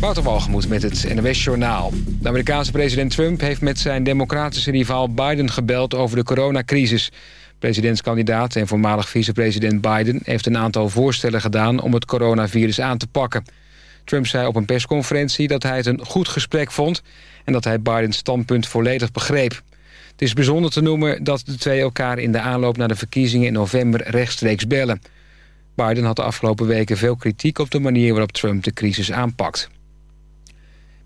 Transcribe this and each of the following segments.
Walgemoet met het NOS-journaal. De Amerikaanse president Trump heeft met zijn democratische rivaal Biden gebeld over de coronacrisis. Presidentskandidaat en voormalig vicepresident Biden heeft een aantal voorstellen gedaan om het coronavirus aan te pakken. Trump zei op een persconferentie dat hij het een goed gesprek vond en dat hij Bidens standpunt volledig begreep. Het is bijzonder te noemen dat de twee elkaar in de aanloop naar de verkiezingen in november rechtstreeks bellen. Biden had de afgelopen weken veel kritiek op de manier waarop Trump de crisis aanpakt.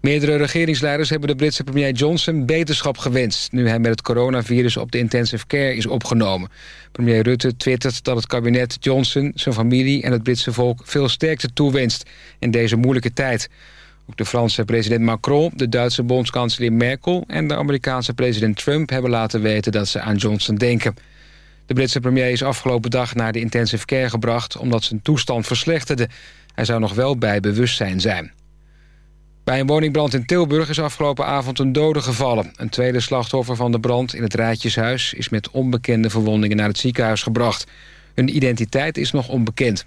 Meerdere regeringsleiders hebben de Britse premier Johnson beterschap gewenst... nu hij met het coronavirus op de intensive care is opgenomen. Premier Rutte twittert dat het kabinet Johnson, zijn familie en het Britse volk... veel sterkte toewenst in deze moeilijke tijd. Ook de Franse president Macron, de Duitse bondskanselier Merkel... en de Amerikaanse president Trump hebben laten weten dat ze aan Johnson denken. De Britse premier is afgelopen dag naar de intensive care gebracht... omdat zijn toestand verslechterde. Hij zou nog wel bij bewustzijn zijn. Bij een woningbrand in Tilburg is afgelopen avond een dode gevallen. Een tweede slachtoffer van de brand in het Rijtjeshuis... is met onbekende verwondingen naar het ziekenhuis gebracht. Hun identiteit is nog onbekend.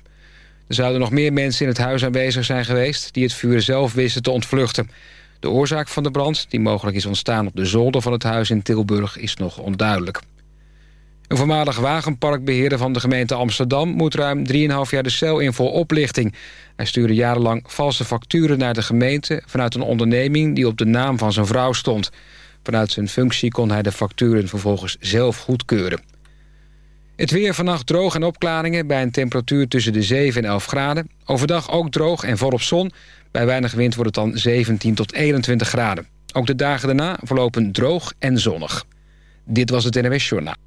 Er zouden nog meer mensen in het huis aanwezig zijn geweest... die het vuur zelf wisten te ontvluchten. De oorzaak van de brand, die mogelijk is ontstaan op de zolder van het huis in Tilburg... is nog onduidelijk. Een voormalig wagenparkbeheerder van de gemeente Amsterdam... moet ruim 3,5 jaar de cel in voor oplichting. Hij stuurde jarenlang valse facturen naar de gemeente... vanuit een onderneming die op de naam van zijn vrouw stond. Vanuit zijn functie kon hij de facturen vervolgens zelf goedkeuren. Het weer vannacht droog en opklaringen... bij een temperatuur tussen de 7 en 11 graden. Overdag ook droog en volop zon. Bij weinig wind wordt het dan 17 tot 21 graden. Ook de dagen daarna verlopen droog en zonnig. Dit was het NWS Journaal.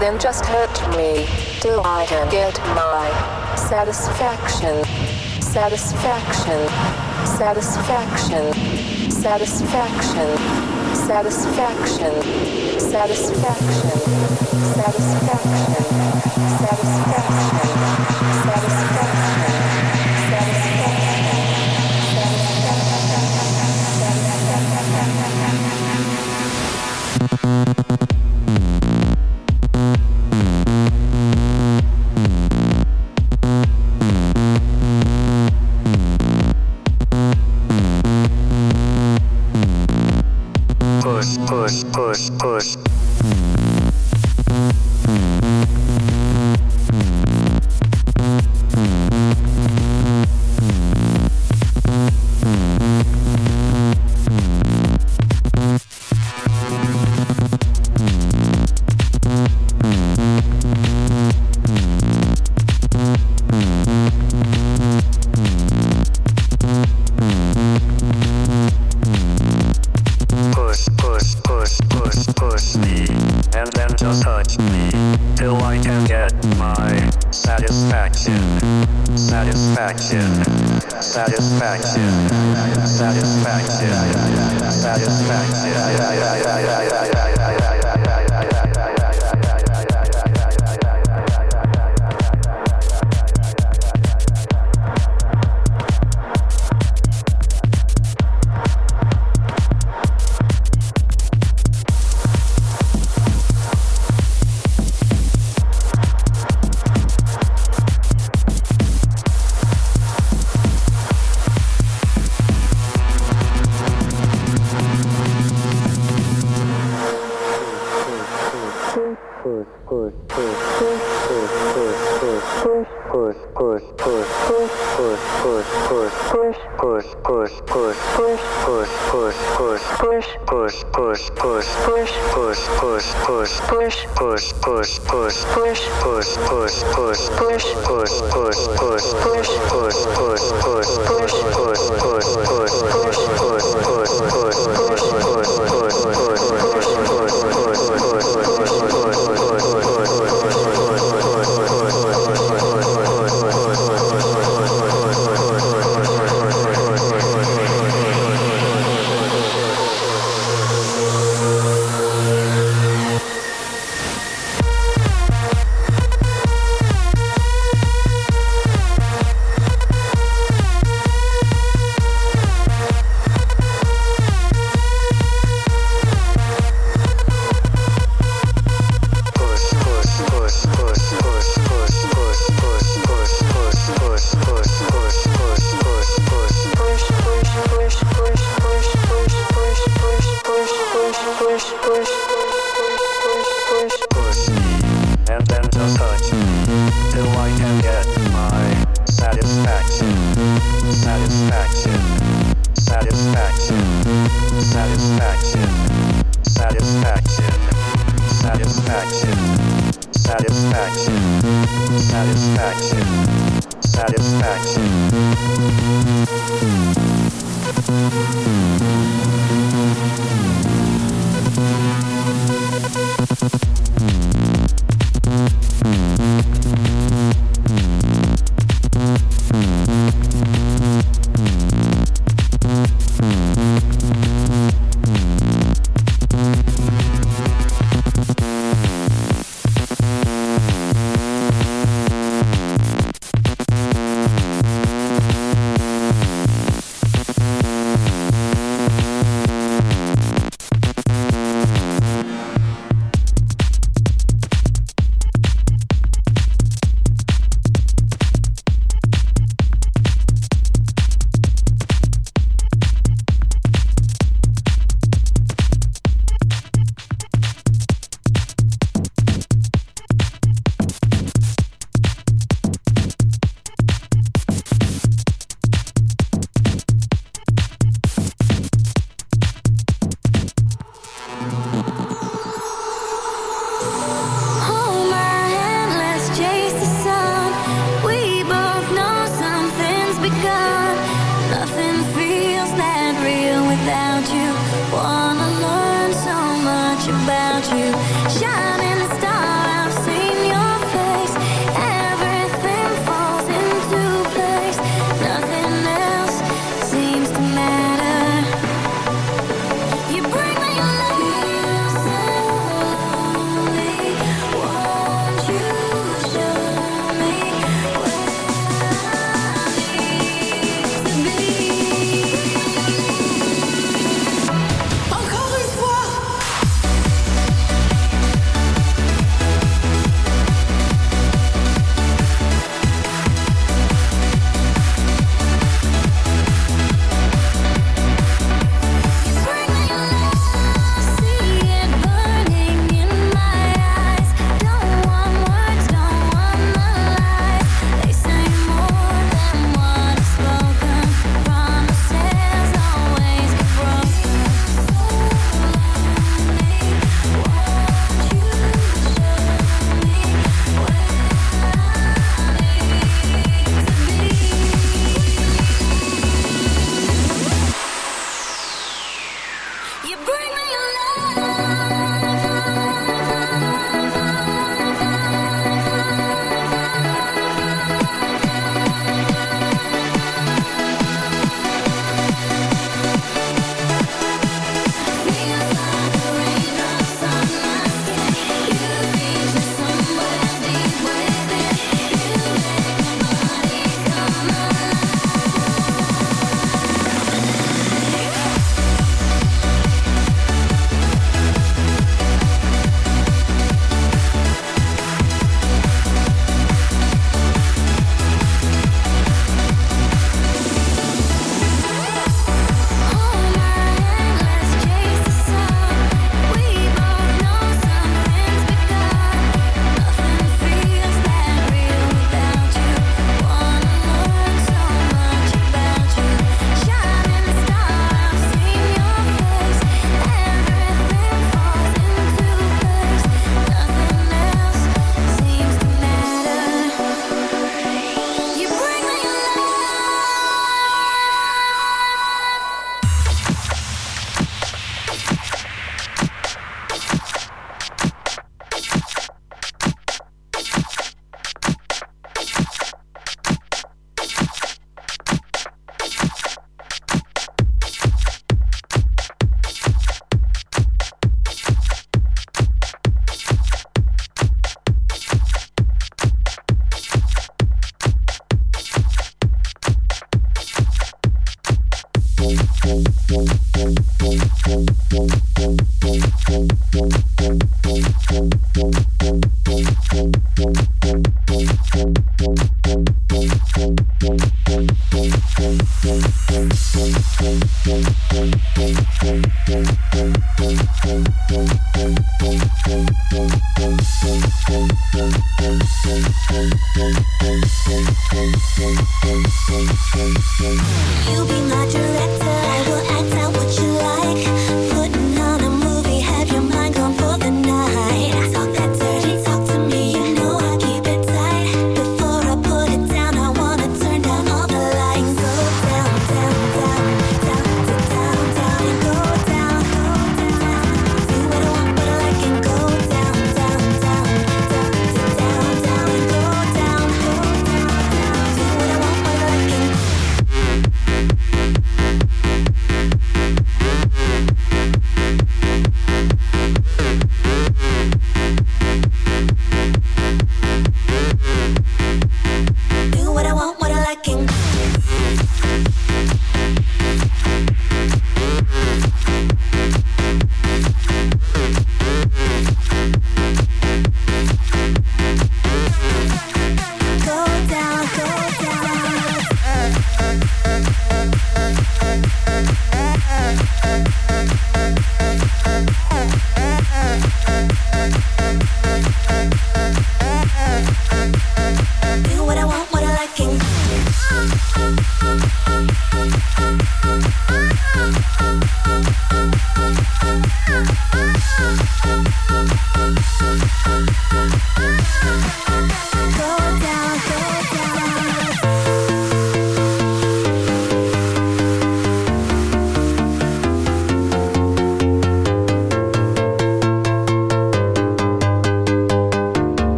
then just hurt me till I can get my satisfaction. Satisfaction. Satisfaction. Satisfaction. Satisfaction. Satisfaction. Satisfaction. Satisfaction.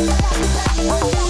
She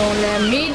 Don't let me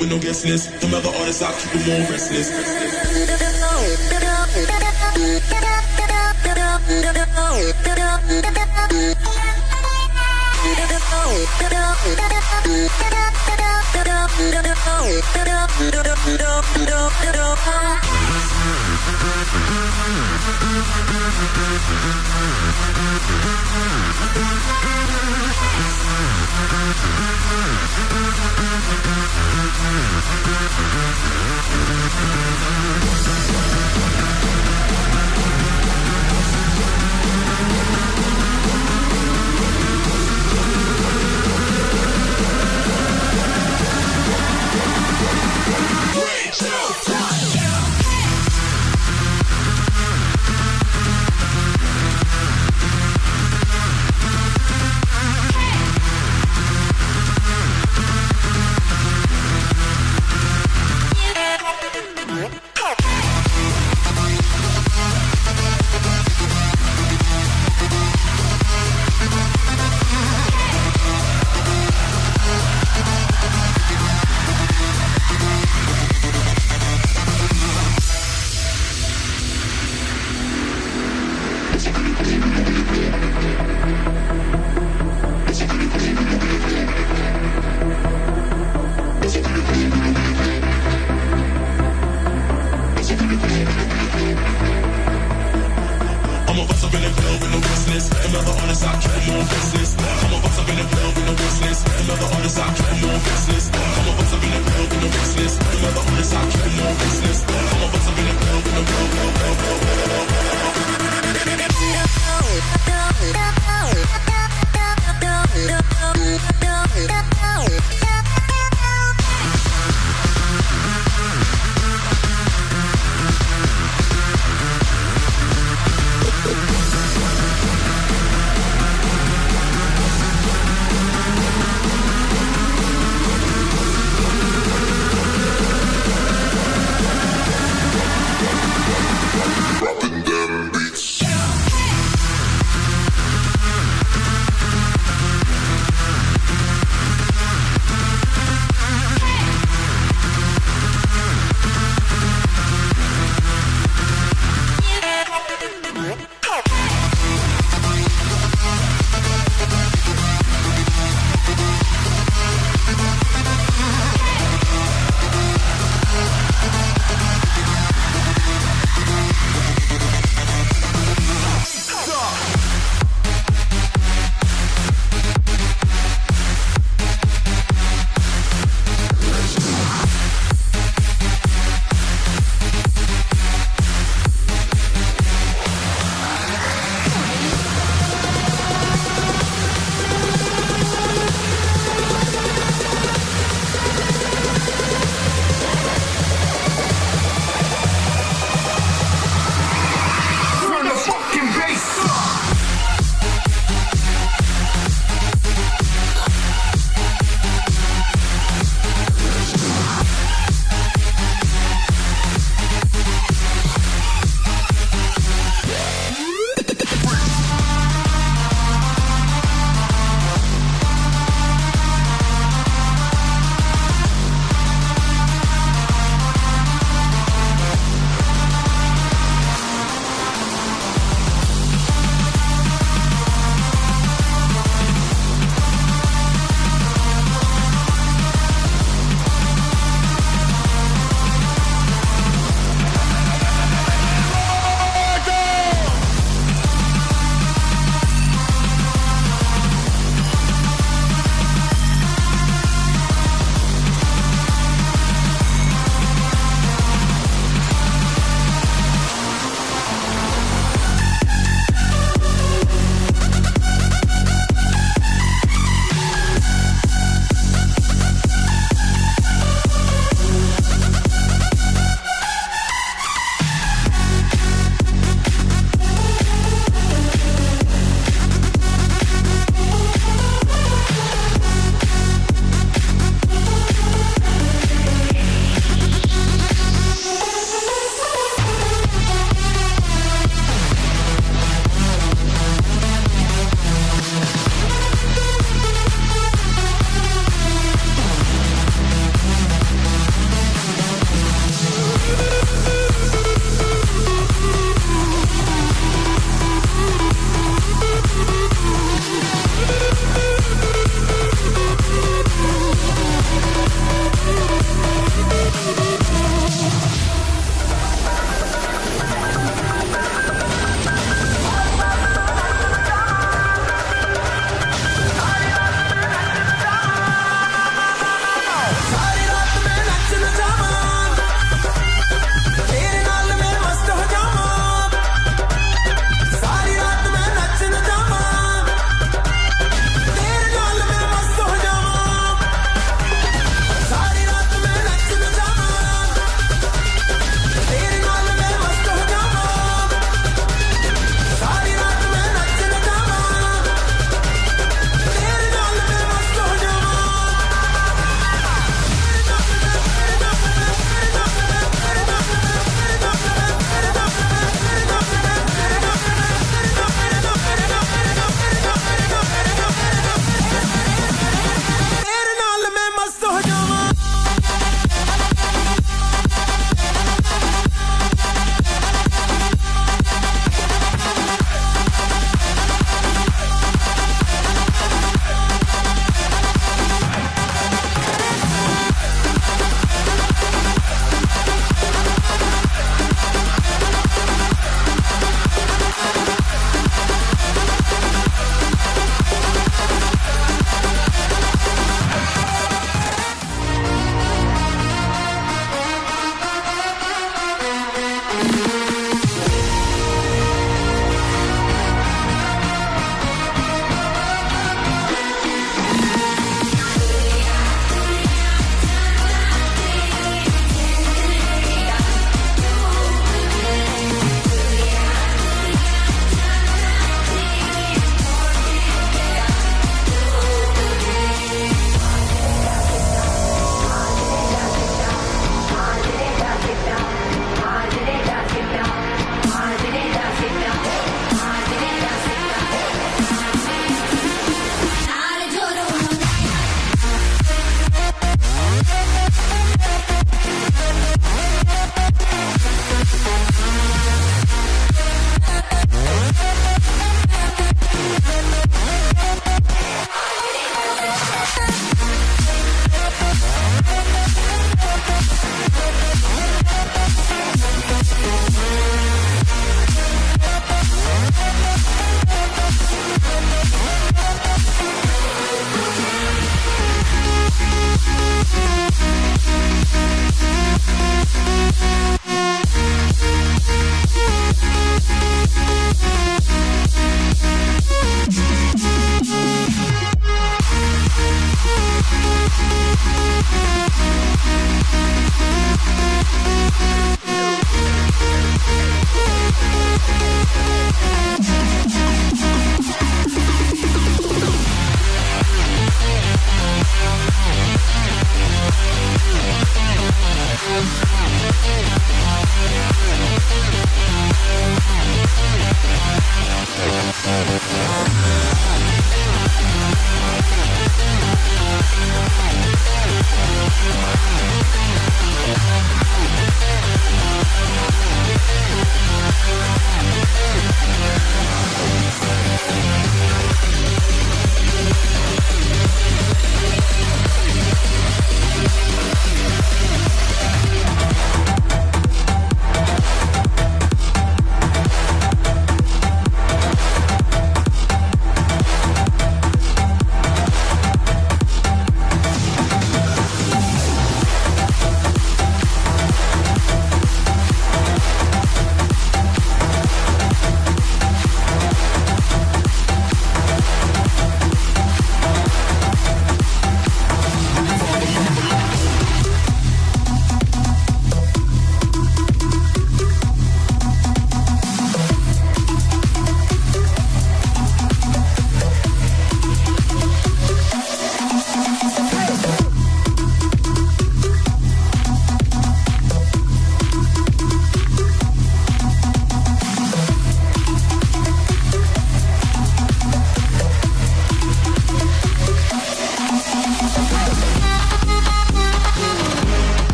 with no guest list. the other artists, I keep them all restless. Three, two,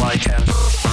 like him.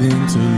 Nothing to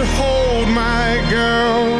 To hold my girl.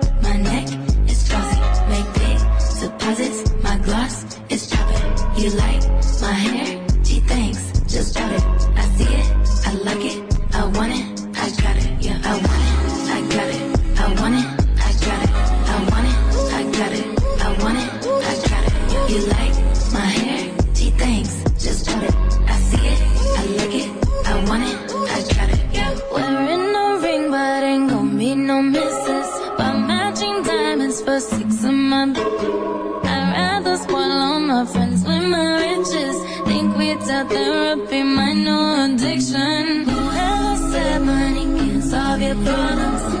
Deposits. My gloss is dropping. You like my hair? Gee, thanks. Just drop it. I see it. I like it. I want it. My friends with my riches. Think without therapy, might know addiction. Whoever said money can solve your problems